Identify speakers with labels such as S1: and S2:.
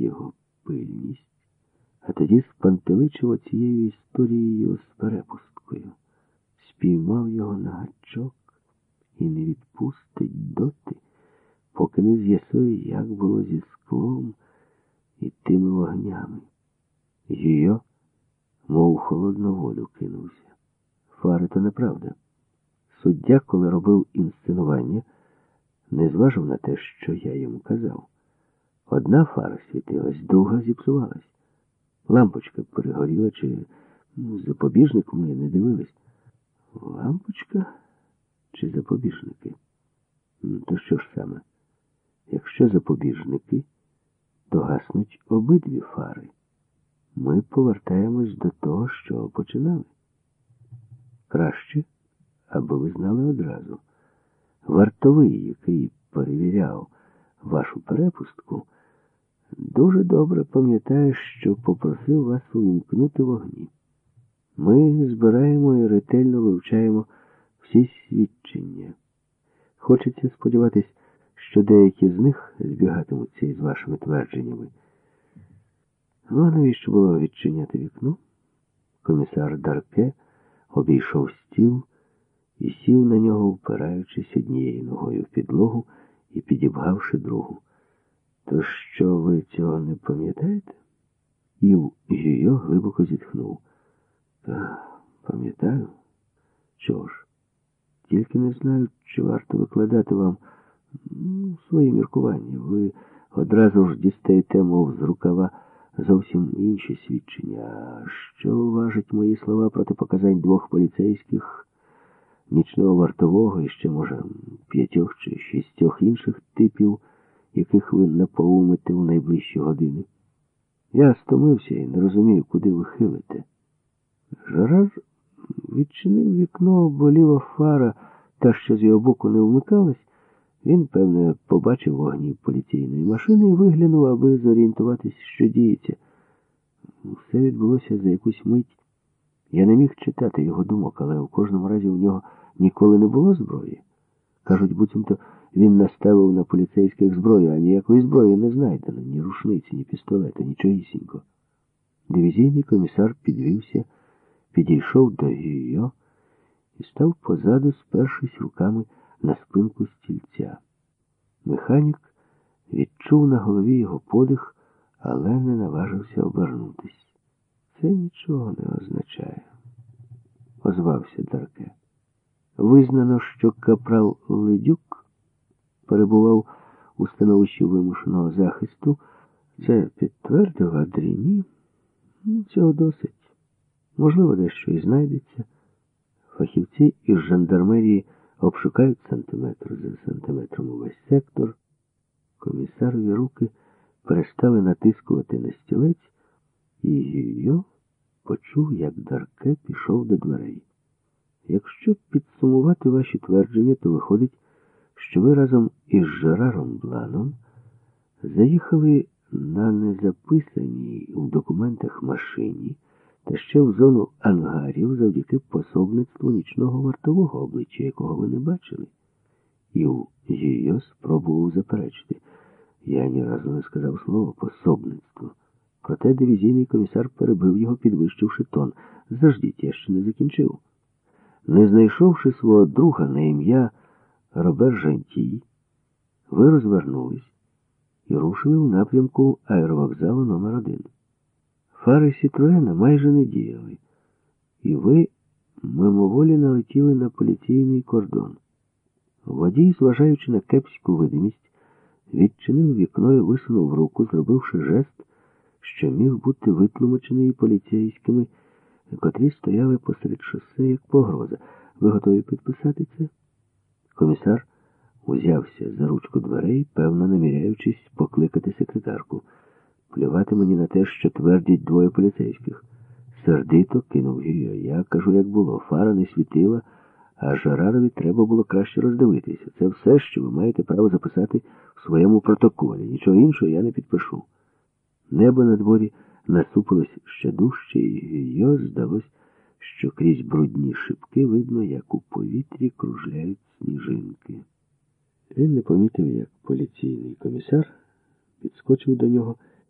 S1: його пильність, а тоді спантеличив цією історією з перепусткою, спіймав його на гачок і не відпустить доти, поки не з'ясує, як було зі склом і тими вогнями. Йо, мов холодну воду кинувся. Фари то неправда. Суддя, коли робив інсценування, не зважив на те, що я йому казав. Одна фара світилась, друга зіпсувалась. Лампочка перегоріла, чи ну, запобіжник ми не дивились. Лампочка чи запобіжники? Ну, То що ж саме? Якщо запобіжники, то гаснуть обидві фари. Ми повертаємось до того, що починали. Краще, аби ви знали одразу. Вартовий, який перевіряв вашу перепустку, дуже добре пам'ятає, що попросив вас увімкнути вогні. Ми збираємо і ретельно вивчаємо всі свідчення. Хочеться сподіватись, що деякі з них збігатимуться із вашими твердженнями. Ну, а навіщо було відчиняти вікно? Комісар Дарке обійшов стіл і сів на нього, впираючись однією ногою в підлогу і підібгавши другу. То що ви цього не пам'ятаєте? Ів Гюйо глибоко зітхнув. Та пам'ятаю. Чого ж? Тільки не знаю, чи варто викладати вам ну, свої міркування. Ви одразу ж дістаєте, мов з рукава, зовсім інші свідчення. Що важать мої слова проти показань двох поліцейських, нічного вартового і ще, може, п'ятьох чи шістьох інших типів, яких ви напоумите у найближчі години? Я стомився і не розумію, куди ви хилите. Жарар відчинив вікно, бо ліва фара, та, що з його боку не вмикалась, він, певне, побачив вогні поліційної машини і виглянув, аби зорієнтуватись, що діється. Все відбулося за якусь мить. Я не міг читати його думок, але в кожному разі у нього ніколи не було зброї. Кажуть, буцімто він наставив на поліцейських зброю, а ніякої зброї не знайдено, ні рушниці, ні пістолета, нічогісінько. Дивізійний комісар підвівся, підійшов до Гійо і став позаду, спершись руками на спинку стільця. Механік відчув на голові його подих, але не наважився обернутись. Це нічого не означає, озвався Дарке. Визнано, що капрал Ледюк перебував у становищі вимушеного захисту. Це підтвердив Адріні. Ну, цього досить. Можливо, дещо і знайдеться. Фахівці із жандармерії обшукають сантиметр за сантиметром увесь сектор. Комісарові руки перестали натискувати на стілець, і Гійо почув, як Дарке пішов до дверей. Якщо підсумувати ваші твердження, то виходить, що ви разом із Жераром Бланом заїхали на незаписаній у документах машині та ще в зону ангарів завдяки пособництву нічного вартового обличчя, якого ви не бачили. І Гійо спробував заперечити. Я ні разу не сказав слово пособництво. Проте дивізійний комісар перебив його, підвищивши тон. Заждіть, я ще не закінчив. Не знайшовши свого друга на ім'я Робер Жантій, ви розвернулись і рушили в напрямку аеровокзалу номер 1 Фари Сітроена майже не діяли, і ви мимоволі налетіли на поліційний кордон. Водій, зважаючи на кепську видимість, відчинив вікно і висунув руку, зробивши жест, що міг бути витлумачений поліцейськими, котрі стояли посеред шосе як погроза. Ви готові підписати це? Комісар узявся за ручку дверей, певно наміряючись покликати секретарку. Плювати мені на те, що твердять двоє поліцейських. Сердито кинув Гіо. Я кажу, як було. Фара не світила, а Жарарові треба було краще роздивитися. Це все, що ви маєте право записати в своєму протоколі. Нічого іншого я не підпишу. Небо на дворі насупилось ще дужче, і Гіо здалось, що крізь брудні шибки видно, як у повітрі кружляють сніжинки. Він не помітив, як поліційний комісар підскочив до нього.